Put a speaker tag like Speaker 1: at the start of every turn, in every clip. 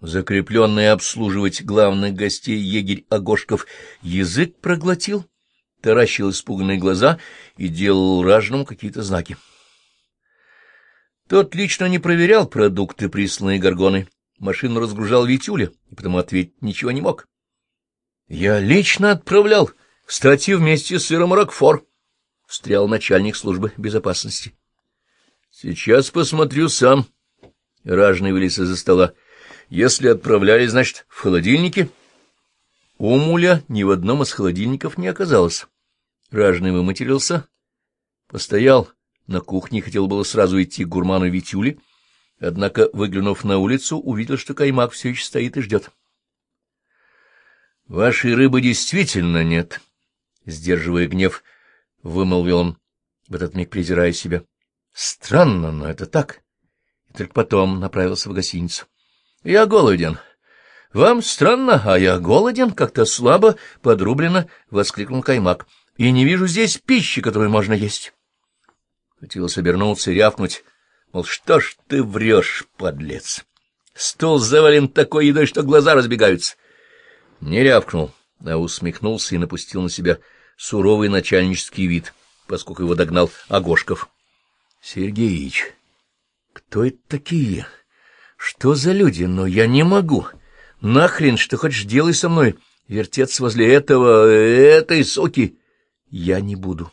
Speaker 1: Закрепленный обслуживать главных гостей егерь Агошков язык проглотил, таращил испуганные глаза и делал ражному какие-то знаки. Тот лично не проверял продукты, присланные горгоной. Машину разгружал Витюля, и потому ответить ничего не мог. — Я лично отправлял. Кстати, вместе с сыром Рокфор. — встрял начальник службы безопасности. — Сейчас посмотрю сам. Ражный вылез из-за стола. Если отправляли, значит, в холодильнике? У муля ни в одном из холодильников не оказалось. Ражный выматерился, постоял на кухне, хотел было сразу идти к гурману Витюле, однако, выглянув на улицу, увидел, что каймак все еще стоит и ждет. — Вашей рыбы действительно нет, — сдерживая гнев, вымолвил он, в этот миг презирая себя. — Странно, но это так. И только потом направился в гостиницу. Я голоден. — Вам странно, а я голоден, как-то слабо, подрублено, — воскликнул Каймак. — И не вижу здесь пищи, которую можно есть. Хотелось обернуться и рявкнуть, мол, что ж ты врешь, подлец? Стол завален такой едой, что глаза разбегаются. Не рявкнул, а усмехнулся и напустил на себя суровый начальнический вид, поскольку его догнал Агошков. — Сергеич, кто это такие? — что за люди? Но я не могу. Нахрен, что хочешь, делай со мной. Вертеться возле этого... этой соки. Я не буду.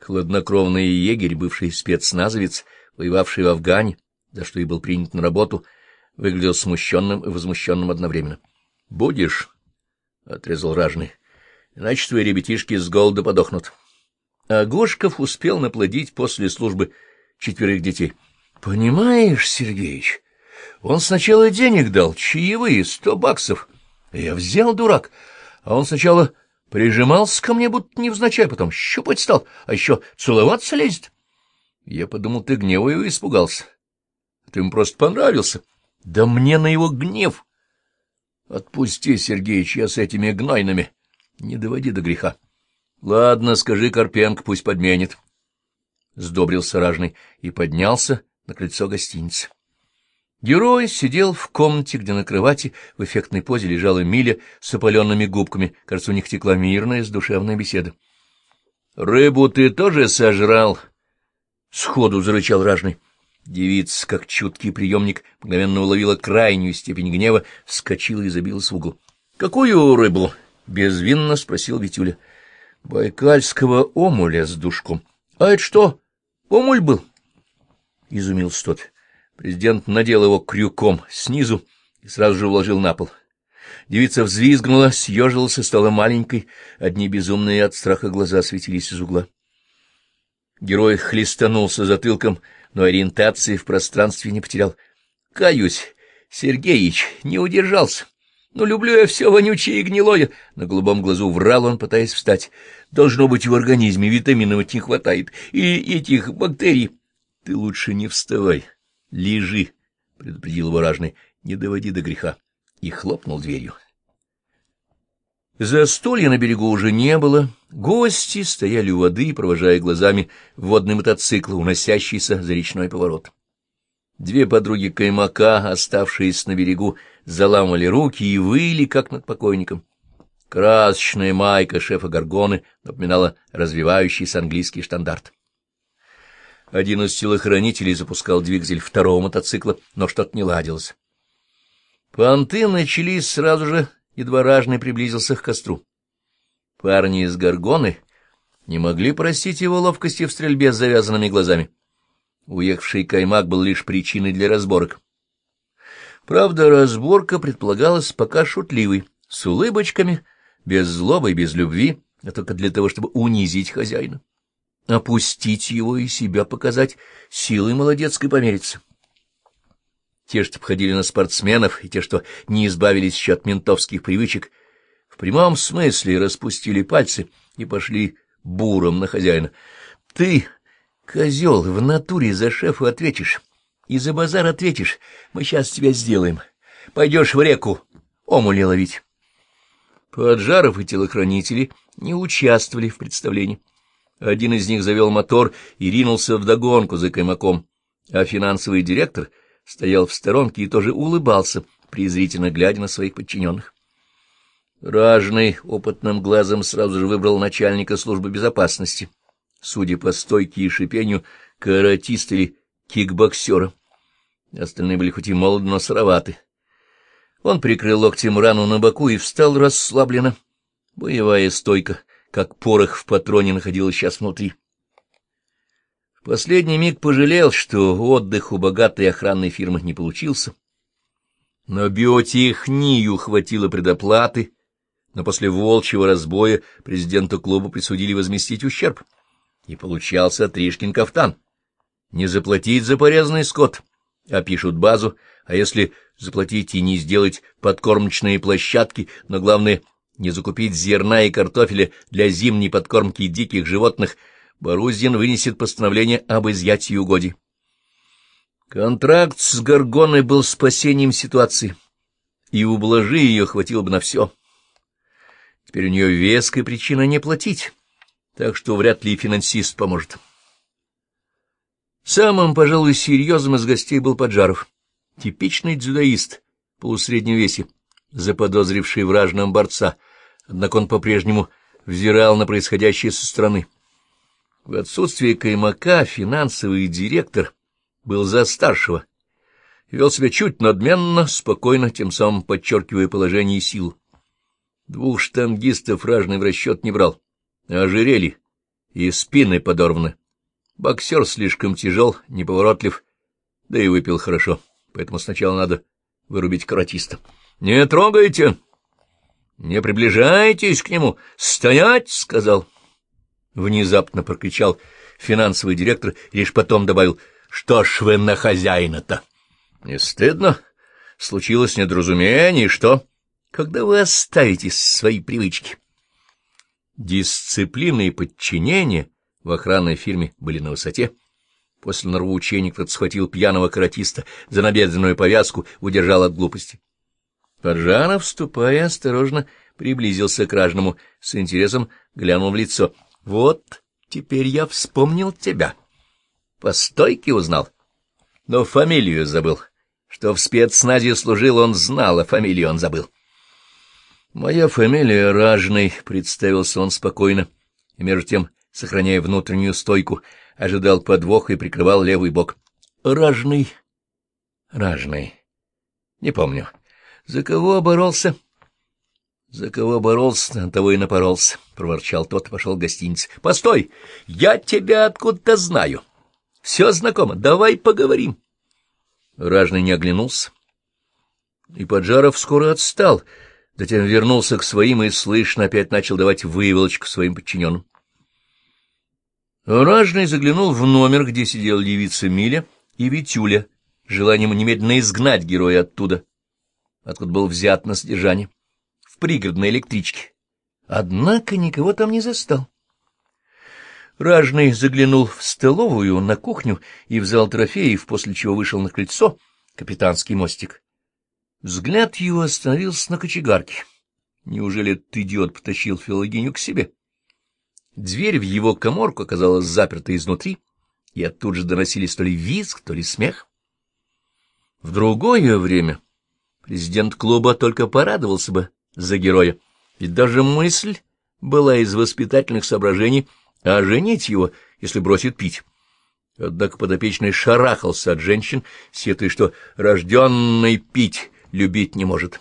Speaker 1: Хладнокровный егерь, бывший спецназовец, воевавший в Афгане, за что и был принят на работу, выглядел смущенным и возмущенным одновременно. — Будешь? — отрезал ражный. — Иначе твои ребятишки с голода подохнут. А Гошков успел наплодить после службы четверых детей — Понимаешь, Сергеич, он сначала денег дал, чаевые, сто баксов. Я взял, дурак, а он сначала прижимался ко мне, будто невзначай, потом щупать стал, а еще целоваться лезет. Я подумал, ты гнева его испугался. Ты ему просто понравился. Да мне на его гнев. Отпусти, Сергеич, я с этими гнойными. Не доводи до греха. Ладно, скажи Карпенко, пусть подменит. Сдобрился ражный и поднялся, на крыльцо гостиницы. Герой сидел в комнате, где на кровати в эффектной позе лежала Миля с опаленными губками. Кажется, у них текла мирная, душевная беседа. — Рыбу ты тоже сожрал? — сходу зарычал ражный. Девица, как чуткий приемник, мгновенно уловила крайнюю степень гнева, вскочила и забилась в угол. — Какую рыбу? — безвинно спросил Витюля. — Байкальского омуля с душком. — А это что, омуль был? —— изумился тот. Президент надел его крюком снизу и сразу же уложил на пол. Девица взвизгнула, съежилась и стала маленькой, одни безумные от страха глаза светились из угла. Герой хлестанулся затылком, но ориентации в пространстве не потерял. — Каюсь, Сергеич, не удержался. Ну, люблю я все вонючее и гнилое. На голубом глазу врал он, пытаясь встать. Должно быть, в организме витаминов не хватает. И этих бактерий... — Ты лучше не вставай, лежи, — предупредил его ражный, — не доводи до греха, и хлопнул дверью. Застолья на берегу уже не было, гости стояли у воды, провожая глазами водный мотоцикл, уносящийся за речной поворот. Две подруги Каймака, оставшиеся на берегу, заламывали руки и выли, как над покойником. Красочная майка шефа Гаргоны напоминала развивающийся английский штандарт. Один из телохранителей запускал двигатель второго мотоцикла, но что-то не ладилось. Понты начались сразу же, едва ражный приблизился к костру. Парни из Гаргоны не могли простить его ловкости в стрельбе с завязанными глазами. Уехавший каймак был лишь причиной для разборок. Правда, разборка предполагалась пока шутливой, с улыбочками, без злобы и без любви, а только для того, чтобы унизить хозяина опустить его и себя показать, силой молодецкой помериться. Те, что походили на спортсменов, и те, что не избавились еще от ментовских привычек, в прямом смысле распустили пальцы и пошли буром на хозяина. — Ты, козел, в натуре за шефа ответишь, и за базар ответишь. Мы сейчас тебя сделаем. Пойдешь в реку омули ловить. Поджаров и телохранители не участвовали в представлении. Один из них завел мотор и ринулся вдогонку за каймаком, а финансовый директор стоял в сторонке и тоже улыбался, презрительно глядя на своих подчиненных. Ражный опытным глазом сразу же выбрал начальника службы безопасности, судя по стойке и шипению, каратиста или кикбоксера. Остальные были хоть и молоды, но сыроваты. Он прикрыл локтем рану на боку и встал расслабленно. Боевая стойка, как порох в патроне, находилась сейчас внутри. В последний миг пожалел, что отдых у богатой охранной фирмы не получился. Но биотехнию хватило предоплаты, но после волчьего разбоя президенту клуба присудили возместить ущерб. И получался Тришкин кафтан. Не заплатить за порезанный скот, а пишут базу, а если заплатить и не сделать подкормочные площадки, но главное — не закупить зерна и картофеля для зимней подкормки диких животных, Борузин вынесет постановление об изъятии угодий. Контракт с Горгоной был спасением ситуации, и ублажи ее хватило бы на все. Теперь у нее веская причина не платить, так что вряд ли финансист поможет. Самым, пожалуй, серьезным из гостей был Поджаров, типичный дзюдоист, полусреднем весе, заподозривший вражного борца, однако он по-прежнему взирал на происходящее со стороны. В отсутствие Каймака финансовый директор был за старшего, вел себя чуть надменно, спокойно, тем самым подчеркивая положение и силу. Двух штангистов ражный в расчет не брал, а ожерели и спины подорваны. Боксер слишком тяжел, неповоротлив, да и выпил хорошо, поэтому сначала надо вырубить каратиста. — Не трогайте! Не приближайтесь к нему! Стоять! — сказал. Внезапно прокричал финансовый директор и лишь потом добавил, — что ж вы на хозяина-то? — Не стыдно? Случилось недоразумение, и что? Когда вы оставите свои привычки? Дисциплина и подчинение в охранной фирме были на высоте. После норвоучения кто-то схватил пьяного каратиста за набедренную повязку, удержал от глупости. Поджанов, вступая, осторожно приблизился к ражному, с интересом глянул в лицо. — Вот, теперь я вспомнил тебя. По стойке узнал, но фамилию забыл. Что в спецназе служил, он знал, а фамилию он забыл. — Моя фамилия Ражный, — представился он спокойно, и между тем сохраняя внутреннюю стойку, ожидал подвоха и прикрывал левый бок. — Ражный. — Ражный. — Не помню. — За кого боролся? — За кого боролся, на того и напоролся, — проворчал тот и пошел в гостиницу. — Постой! Я тебя откуда-то знаю. Все знакомо. Давай поговорим. Ражный не оглянулся. И Поджаров скоро отстал, затем вернулся к своим и, слышно, опять начал давать выволочку своим подчиненным. Ражный заглянул в номер, где сидела девица Миля и Витюля, желанием немедленно изгнать героя оттуда, откуда был взят на содержание, в пригородной электричке. Однако никого там не застал. Ражный заглянул в столовую, на кухню и в зал трофеев, после чего вышел на крыльцо, капитанский мостик. Взгляд его остановился на кочегарке. Неужели этот идиот потащил филологиню к себе? Дверь в его коморку оказалась заперта изнутри, и оттуда же доносились то ли визг, то ли смех. В другое время президент клуба только порадовался бы за героя, ведь даже мысль была из воспитательных соображений оженить его, если бросит пить. Однако подопечный шарахался от женщин, сетуя, что рожденный пить любить не может.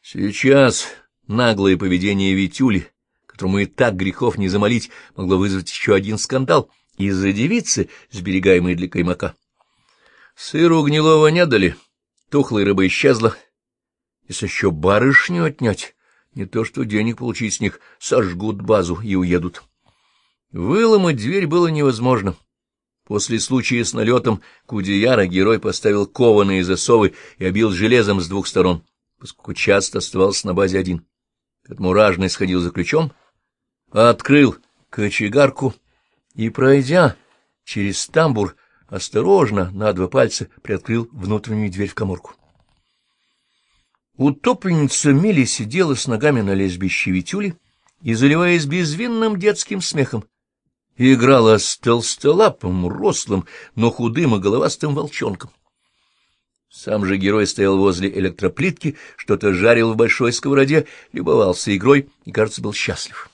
Speaker 1: Сейчас наглое поведение Витюли которому и так грехов не замолить, могло вызвать еще один скандал из-за девицы, сберегаемой для каймака. Сыру гнилого не дали, тухлая рыба исчезла. Если еще барышню отнять, не то что денег получить с них, сожгут базу и уедут. Выломать дверь было невозможно. После случая с налетом Кудеяра герой поставил кованые засовы и обил железом с двух сторон, поскольку часто оставался на базе один. Поэтому ражный сходил за ключом — открыл кочегарку и, пройдя через тамбур, осторожно на два пальца приоткрыл внутреннюю дверь в коморку. Утопленница Мили сидела с ногами на лесбище Витюли и, заливаясь безвинным детским смехом, играла с толстолапым, рослым, но худым и головастым волчонком. Сам же герой стоял возле электроплитки, что-то жарил в большой сковороде, любовался игрой и, кажется, был счастлив.